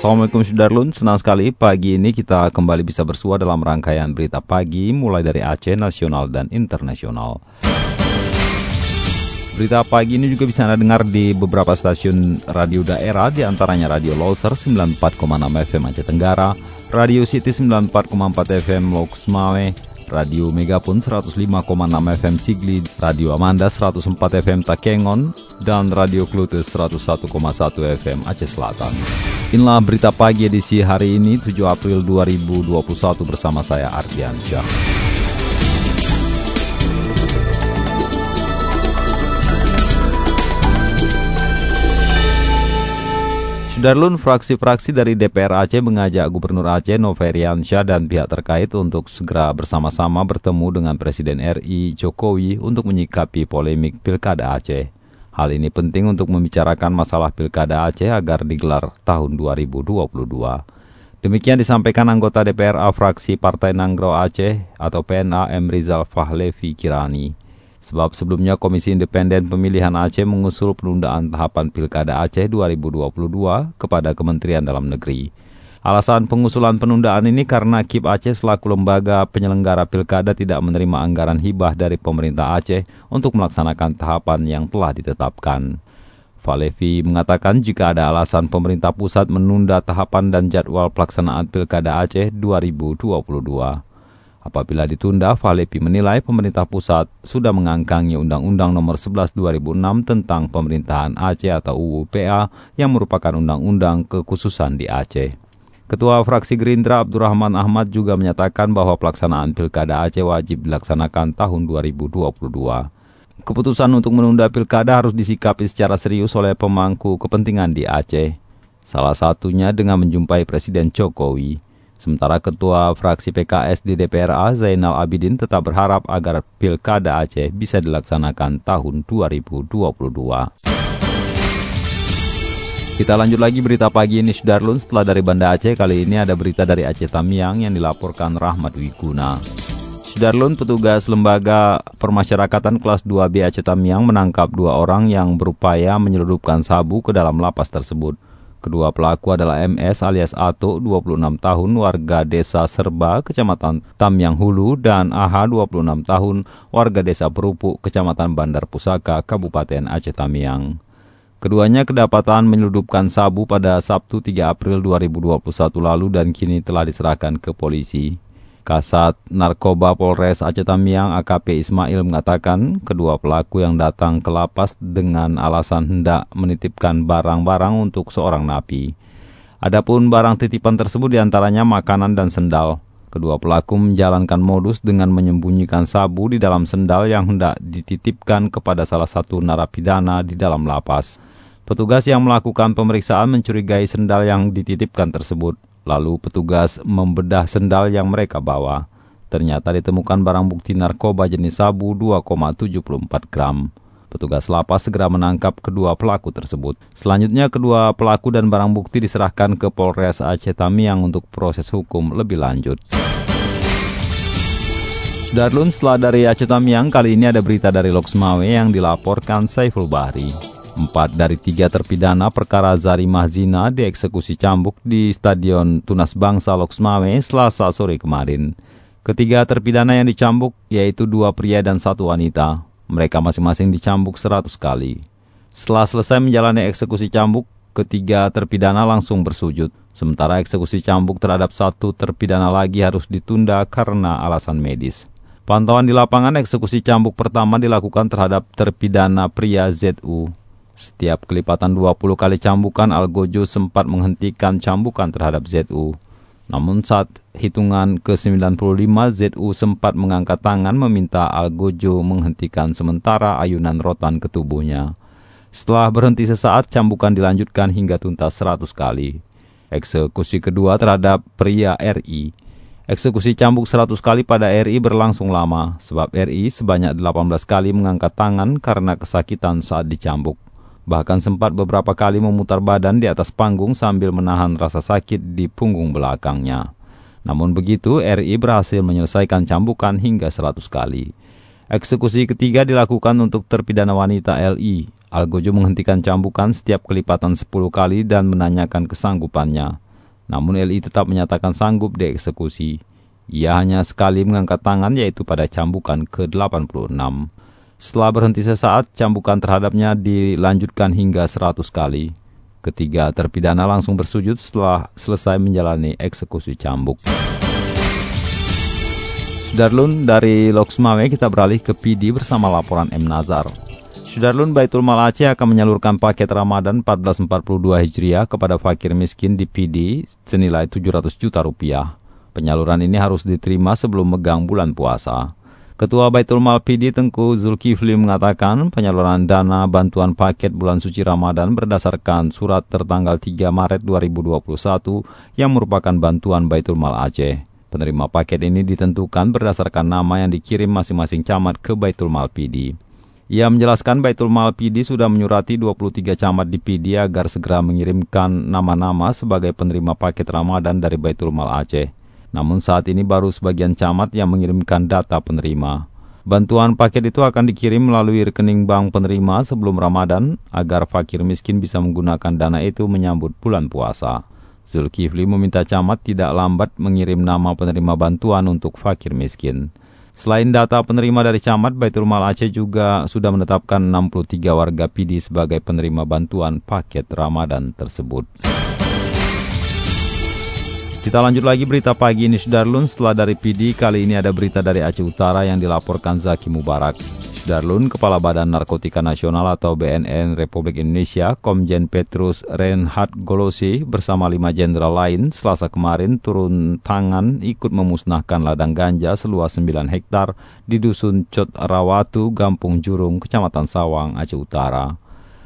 Assalamualaikum Sudarlun, senang sekali pagi ini kita kembali bisa bersua dalam rangkaian berita pagi mulai dari Aceh, nasional dan internasional. Berita pagi ini juga bisa Anda dengar di beberapa stasiun radio daerah, di antaranya Radio Loser 94,6 FM Aceh Tenggara, Radio City 94,4 FM Loks Male, Radio Megapun 105,6 FM Sigli, Radio Amanda 104 FM Takengon, dan Radio Klutus 101,1 FM Aceh Selatan. Inilah berita pagi edisi hari ini 7 April 2021 bersama saya Ardian Syah. Sudarlun, fraksi-fraksi dari DPR Aceh mengajak Gubernur Aceh Noveriansyah dan pihak terkait untuk segera bersama-sama bertemu dengan Presiden RI Jokowi untuk menyikapi polemik Pilkada Aceh. Hal ini penting untuk membicarakan masalah Pilkada Aceh agar digelar tahun 2022. Demikian disampaikan anggota DPR A fraksi Partai Nanggro Aceh atau PNA M. Rizal Fahlevi Kirani. Sebab sebelumnya Komisi Independen Pemilihan Aceh mengusul penundaan tahapan Pilkada Aceh 2022 kepada Kementerian Dalam Negeri. Alasan pengusulan penundaan ini karena KIP Aceh selaku lembaga penyelenggara pilkada tidak menerima anggaran hibah dari pemerintah Aceh untuk melaksanakan tahapan yang telah ditetapkan. Falevi mengatakan jika ada alasan pemerintah pusat menunda tahapan dan jadwal pelaksanaan pilkada Aceh 2022. Apabila ditunda, Falevi menilai pemerintah pusat sudah mengangkangi Undang-Undang Nomor 11 2006 tentang Pemerintahan Aceh atau UUPA yang merupakan undang-undang kekhususan di Aceh. Ketua fraksi Gerindra Abdurrahman Ahmad juga menyatakan bahwa pelaksanaan Pilkada Aceh wajib dilaksanakan tahun 2022. Keputusan untuk menunda Pilkada harus disikapi secara serius oleh pemangku kepentingan di Aceh. Salah satunya dengan menjumpai Presiden Jokowi. Sementara Ketua fraksi PKS di DPRA Zainal Abidin tetap berharap agar Pilkada Aceh bisa dilaksanakan tahun 2022. Kita lanjut lagi berita pagi ini Sudarlun setelah dari Banda Aceh kali ini ada berita dari Aceh Tamiang yang dilaporkan Rahmat Wiguna. Sudarlun petugas lembaga permasyarakatan kelas 2B Aceh Tamiang menangkap dua orang yang berupaya menyeludupkan sabu ke dalam lapas tersebut. Kedua pelaku adalah MS alias Ato, 26 tahun, warga desa Serba, kecamatan Tamyang Hulu, dan AH, 26 tahun, warga desa Perupuk, kecamatan Bandar Pusaka, Kabupaten Aceh Tamiang. Keduanya kedapatan menyeludupkan sabu pada Sabtu 3 April 2021 lalu dan kini telah diserahkan ke polisi. Kasat Narkoba Polres Aceh Tamiang AKP Ismail mengatakan kedua pelaku yang datang ke lapas dengan alasan hendak menitipkan barang-barang untuk seorang napi. Adapun barang titipan tersebut di antaranya makanan dan sendal. Kedua pelaku menjalankan modus dengan menyembunyikan sabu di dalam sendal yang hendak dititipkan kepada salah satu narapidana di dalam lapas. Petugas yang melakukan pemeriksaan mencurigai sendal yang dititipkan tersebut. Lalu petugas membedah sendal yang mereka bawa. Ternyata ditemukan barang bukti narkoba jenis sabu 2,74 gram. Petugas lapas segera menangkap kedua pelaku tersebut. Selanjutnya kedua pelaku dan barang bukti diserahkan ke Polres Aceh Tamiang untuk proses hukum lebih lanjut. Darlun setelah dari Aceh Tamiang, kali ini ada berita dari Loksmawe yang dilaporkan Saiful Bahri. Empat dari tiga terpidana perkara zarimah zina dieksekusi cambuk di Stadion Tunas Bangsa Loksmawe selasa sore kemarin. Ketiga terpidana yang dicambuk yaitu dua pria dan satu wanita. Mereka masing-masing dicambuk seratus kali. Setelah selesai menjalani eksekusi cambuk, ketiga terpidana langsung bersujud. Sementara eksekusi cambuk terhadap satu terpidana lagi harus ditunda karena alasan medis. Pantauan di lapangan eksekusi cambuk pertama dilakukan terhadap terpidana pria ZU. Setiap kelipatan 20 kali cambukan, Algojo sempat menghentikan cambukan terhadap ZU. Namun saat hitungan ke-95, ZU sempat mengangkat tangan meminta Algojo menghentikan sementara ayunan rotan ke tubuhnya. Setelah berhenti sesaat, cambukan dilanjutkan hingga tuntas 100 kali. Eksekusi kedua terhadap pria RI. Eksekusi cambuk 100 kali pada RI berlangsung lama, sebab RI sebanyak 18 kali mengangkat tangan karena kesakitan saat dicambuk. Bahkan sempat beberapa kali memutar badan di atas panggung sambil menahan rasa sakit di punggung belakangnya. Namun begitu, RI berhasil menyelesaikan cambukan hingga 100 kali. Eksekusi ketiga dilakukan untuk terpidana wanita LI. Algojo menghentikan cambukan setiap kelipatan 10 kali dan menanyakan kesanggupannya. Namun LI tetap menyatakan sanggup dieksekusi. Ia hanya sekali mengangkat tangan yaitu pada cambukan ke-86. Setelah berhenti sesaat, cambukan terhadapnya dilanjutkan hingga 100 kali. Ketiga terpidana langsung bersujud setelah selesai menjalani eksekusi cambuk. Sudarlun dari Loksmawe kita beralih ke PD bersama laporan M. Nazar. Sudarlun Baitul Mal Aceh akan menyalurkan paket Ramadan 1442 Hijriah kepada fakir miskin di PD senilai 700 juta rupiah. Penyaluran ini harus diterima sebelum megang bulan puasa. Ketua Baitul Mal PD Tengku Zulkifli mengatakan penyaluran dana bantuan paket bulan suci Ramadan berdasarkan surat tertanggal 3 Maret 2021 yang merupakan bantuan Baitul Mal Aceh. Penerima paket ini ditentukan berdasarkan nama yang dikirim masing-masing camat ke Baitul Mal PD. Ia menjelaskan Baitul Mal PD sudah menyurati 23 camat di PD agar segera mengirimkan nama-nama sebagai penerima paket Ramadan dari Baitul Mal Aceh. Namun saat ini baru sebagian camat yang mengirimkan data penerima. Bantuan paket itu akan dikirim melalui rekening bank penerima sebelum Ramadan agar fakir miskin bisa menggunakan dana itu menyambut bulan puasa. Zulkifli meminta camat tidak lambat mengirim nama penerima bantuan untuk fakir miskin. Selain data penerima dari camat, Baitul Mal Aceh juga sudah menetapkan 63 warga PD sebagai penerima bantuan paket Ramadan tersebut. Kita lanjut lagi berita pagi ini Sudarlun setelah dari PD kali ini ada berita dari Aceh Utara yang dilaporkan Zaki Mubarak. Darlun, Kepala Badan Narkotika Nasional atau BNN Republik Indonesia, Komjen Petrus Reinhard Golosi bersama lima jenderal lain selasa kemarin turun tangan ikut memusnahkan ladang ganja seluas 9 hektar di Dusun Cot Rawatu, Gampung Jurung, Kecamatan Sawang, Aceh Utara.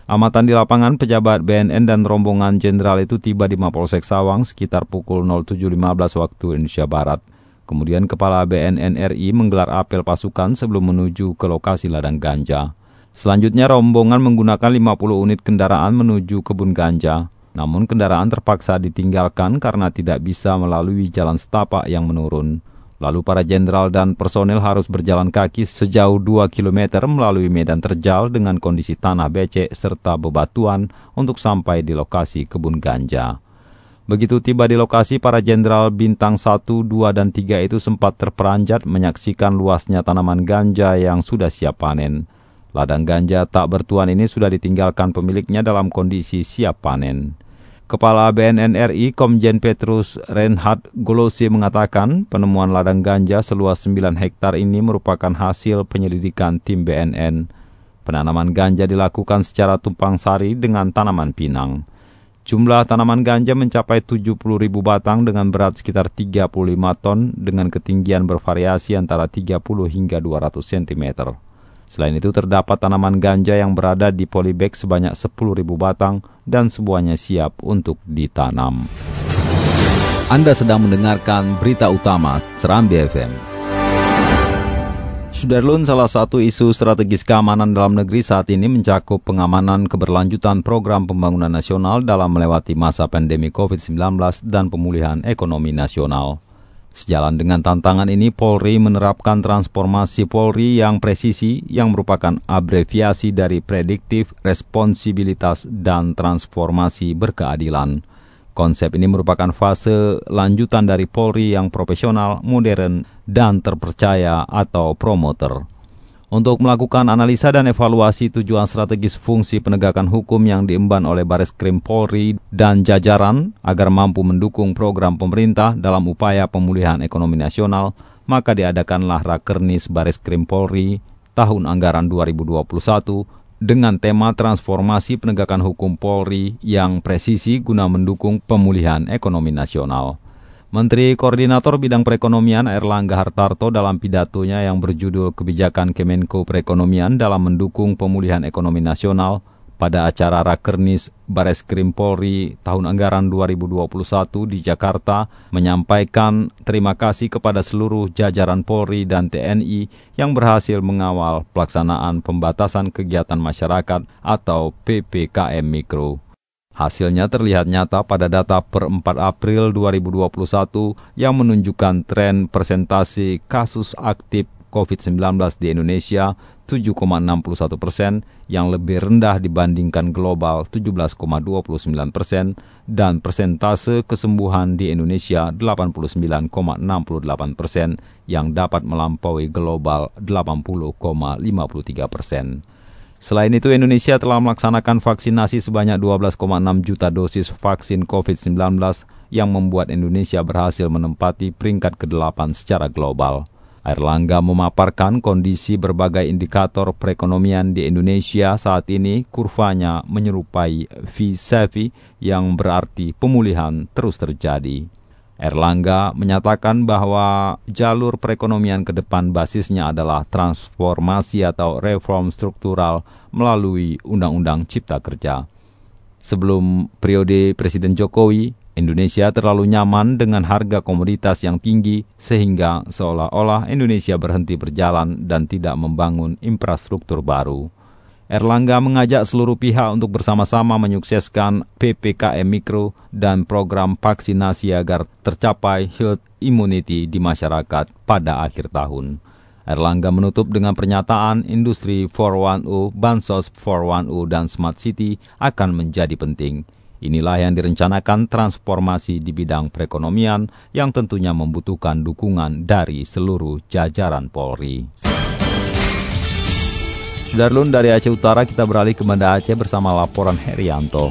Amatan di lapangan, pejabat BNN dan rombongan jenderal itu tiba di Mapolsek Sawang sekitar pukul 07.15 waktu Indonesia Barat. Kemudian Kepala BNN RI menggelar apel pasukan sebelum menuju ke lokasi ladang ganja. Selanjutnya rombongan menggunakan 50 unit kendaraan menuju kebun ganja. Namun kendaraan terpaksa ditinggalkan karena tidak bisa melalui jalan setapak yang menurun. Lalu para jenderal dan personel harus berjalan kaki sejauh 2 km melalui medan terjal dengan kondisi tanah becek serta bebatuan untuk sampai di lokasi kebun ganja. Begitu tiba di lokasi, para jenderal bintang 1, 2, dan 3 itu sempat terperanjat menyaksikan luasnya tanaman ganja yang sudah siap panen. Ladang ganja tak bertuan ini sudah ditinggalkan pemiliknya dalam kondisi siap panen. Kepala BNN RI Komjen Petrus Reinhard Golosi mengatakan penemuan ladang ganja seluas 9 hektar ini merupakan hasil penyelidikan tim BNN. Penanaman ganja dilakukan secara tumpang sari dengan tanaman pinang. Jumlah tanaman ganja mencapai 70 ribu batang dengan berat sekitar 35 ton dengan ketinggian bervariasi antara 30 hingga 200 cm. Selain itu terdapat tanaman ganja yang berada di polybag sebanyak 10 ribu batang dan semuanya siap untuk ditanam. Anda sedang mendengarkan berita utama Serambi FM. Sudarlun, salah satu isu strategis keamanan dalam negeri saat ini mencakup pengamanan keberlanjutan program pembangunan nasional dalam melewati masa pandemi COVID-19 dan pemulihan ekonomi nasional. Sejalan dengan tantangan ini, Polri menerapkan transformasi Polri yang presisi yang merupakan abreviasi dari prediktif, responsibilitas, dan transformasi berkeadilan. Konsep ini merupakan fase lanjutan dari Polri yang profesional, modern, dan terpercaya atau promoter. Untuk melakukan analisa dan evaluasi tujuan strategis fungsi penegakan hukum yang diemban oleh Baris Krim Polri dan jajaran agar mampu mendukung program pemerintah dalam upaya pemulihan ekonomi nasional, maka diadakanlah Rakernis Baris Krim Polri tahun anggaran 2021 dengan tema transformasi penegakan hukum Polri yang presisi guna mendukung pemulihan ekonomi nasional. Menteri Koordinator Bidang Perekonomian Erlangga Hartarto dalam pidatonya yang berjudul Kebijakan Kemenko Perekonomian dalam mendukung pemulihan ekonomi nasional pada acara Rakernis Bareskrim Polri tahun anggaran 2021 di Jakarta menyampaikan terima kasih kepada seluruh jajaran Polri dan TNI yang berhasil mengawal pelaksanaan pembatasan kegiatan masyarakat atau PPKM Mikro. Hasilnya terlihat nyata pada data per 4 April 2021 yang menunjukkan tren presentasi kasus aktif COVID-19 di Indonesia 7,61 persen yang lebih rendah dibandingkan global 17,29 persen dan persentase kesembuhan di Indonesia 89,68 persen yang dapat melampaui global 80,53 persen. Selain itu, Indonesia telah melaksanakan vaksinasi sebanyak 12,6 juta dosis vaksin COVID-19 yang membuat Indonesia berhasil menempati peringkat ke-8 secara global. Airlangga memaparkan kondisi berbagai indikator perekonomian di Indonesia saat ini kurvanya menyerupai V-Savvy yang berarti pemulihan terus terjadi. Erlangga menyatakan bahwa jalur perekonomian ke depan basisnya adalah transformasi atau reform struktural melalui Undang-Undang Cipta Kerja. Sebelum periode Presiden Jokowi, Indonesia terlalu nyaman dengan harga komoditas yang tinggi sehingga seolah-olah Indonesia berhenti berjalan dan tidak membangun infrastruktur baru. Erlangga mengajak seluruh pihak untuk bersama-sama menyukseskan PPKM Mikro dan program vaksinasi agar tercapai herd immunity di masyarakat pada akhir tahun. Erlangga menutup dengan pernyataan industri 410, Bansos 410, dan Smart City akan menjadi penting. Inilah yang direncanakan transformasi di bidang perekonomian yang tentunya membutuhkan dukungan dari seluruh jajaran Polri. Sudarlun dari Aceh Utara kita beralih ke Banda Aceh bersama laporan Herianto.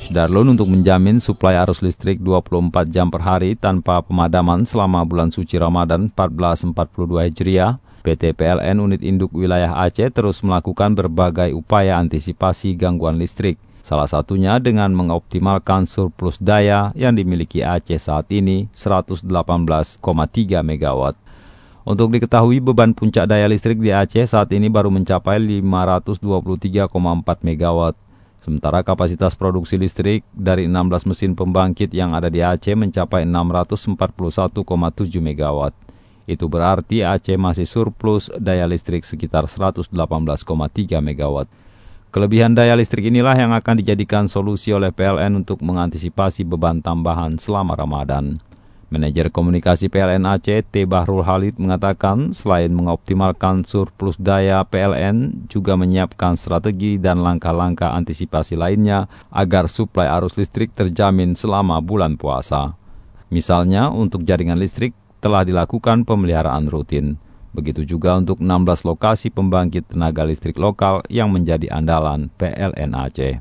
Sudarlun untuk menjamin suplai arus listrik 24 jam per hari tanpa pemadaman selama bulan suci Ramadan 1442 Hijriah, PT PLN Unit Induk Wilayah Aceh terus melakukan berbagai upaya antisipasi gangguan listrik. Salah satunya dengan mengoptimalkan surplus daya yang dimiliki Aceh saat ini 118,3 megawatt. Untuk diketahui beban puncak daya listrik di Aceh saat ini baru mencapai 523,4 MW. Sementara kapasitas produksi listrik dari 16 mesin pembangkit yang ada di Aceh mencapai 641,7 MW. Itu berarti Aceh masih surplus daya listrik sekitar 118,3 MW. Kelebihan daya listrik inilah yang akan dijadikan solusi oleh PLN untuk mengantisipasi beban tambahan selama Ramadan. Manajer Komunikasi PLN Aceh, T. Bahrul Halid mengatakan selain mengoptimalkan surplus daya, PLN juga menyiapkan strategi dan langkah-langkah antisipasi lainnya agar suplai arus listrik terjamin selama bulan puasa. Misalnya, untuk jaringan listrik telah dilakukan pemeliharaan rutin. Begitu juga untuk 16 lokasi pembangkit tenaga listrik lokal yang menjadi andalan PLN Aceh.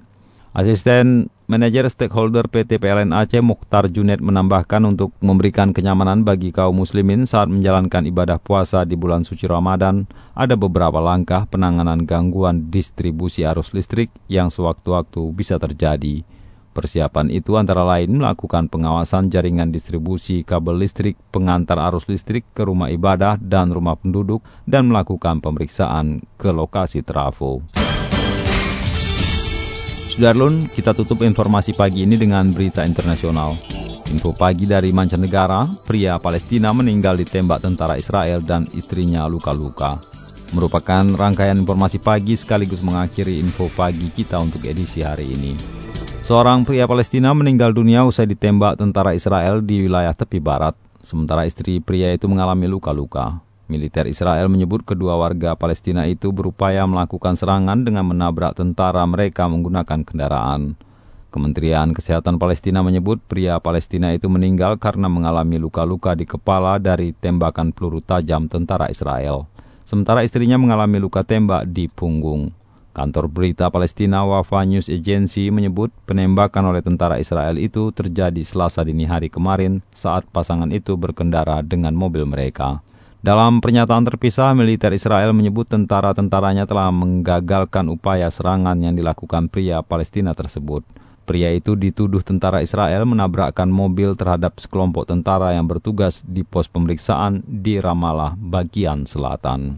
Asisten Manajer Stakeholder PT PLN Aceh Mukhtar Junet menambahkan untuk memberikan kenyamanan bagi kaum muslimin saat menjalankan ibadah puasa di bulan suci Ramadan, ada beberapa langkah penanganan gangguan distribusi arus listrik yang sewaktu-waktu bisa terjadi. Persiapan itu antara lain melakukan pengawasan jaringan distribusi kabel listrik pengantar arus listrik ke rumah ibadah dan rumah penduduk dan melakukan pemeriksaan ke lokasi trafo. Sudarlun, kita tutup informasi pagi ini dengan berita internasional. Info pagi dari mancanegara, pria Palestina meninggal ditembak tentara Israel dan istrinya luka-luka. Merupakan rangkaian informasi pagi sekaligus mengakhiri info pagi kita untuk edisi hari ini. Seorang pria Palestina meninggal dunia usai ditembak tentara Israel di wilayah tepi barat, sementara istri pria itu mengalami luka-luka. Militer Israel menyebut kedua warga Palestina itu berupaya melakukan serangan dengan menabrak tentara mereka menggunakan kendaraan. Kementerian Kesehatan Palestina menyebut pria Palestina itu meninggal karena mengalami luka-luka di kepala dari tembakan peluru tajam tentara Israel. Sementara istrinya mengalami luka tembak di punggung. Kantor berita Palestina Wafa News Agency menyebut penembakan oleh tentara Israel itu terjadi selasa dini hari kemarin saat pasangan itu berkendara dengan mobil mereka. Dalam pernyataan terpisah, militer Israel menyebut tentara-tentaranya telah menggagalkan upaya serangan yang dilakukan pria Palestina tersebut. Pria itu dituduh tentara Israel menabrakkan mobil terhadap sekelompok tentara yang bertugas di pos pemeriksaan di Ramallah bagian selatan.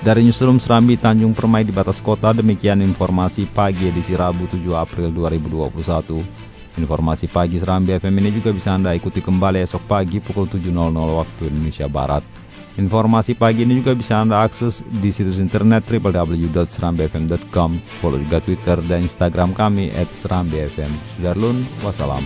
Dari Newsroom Serambi Tanjung Permai di batas kota, demikian informasi pagi edisi Rabu 7 April 2021. Informasi pagi Serambi FM ini juga bisa Anda ikuti kembali esok pagi pukul 7.00 waktu Indonesia Barat. Informasi pagi ini juga bisa Anda akses di situs internet www.serambifm.com. Follow juga Twitter dan Instagram kami at serambifm. Sudarlun, wassalam.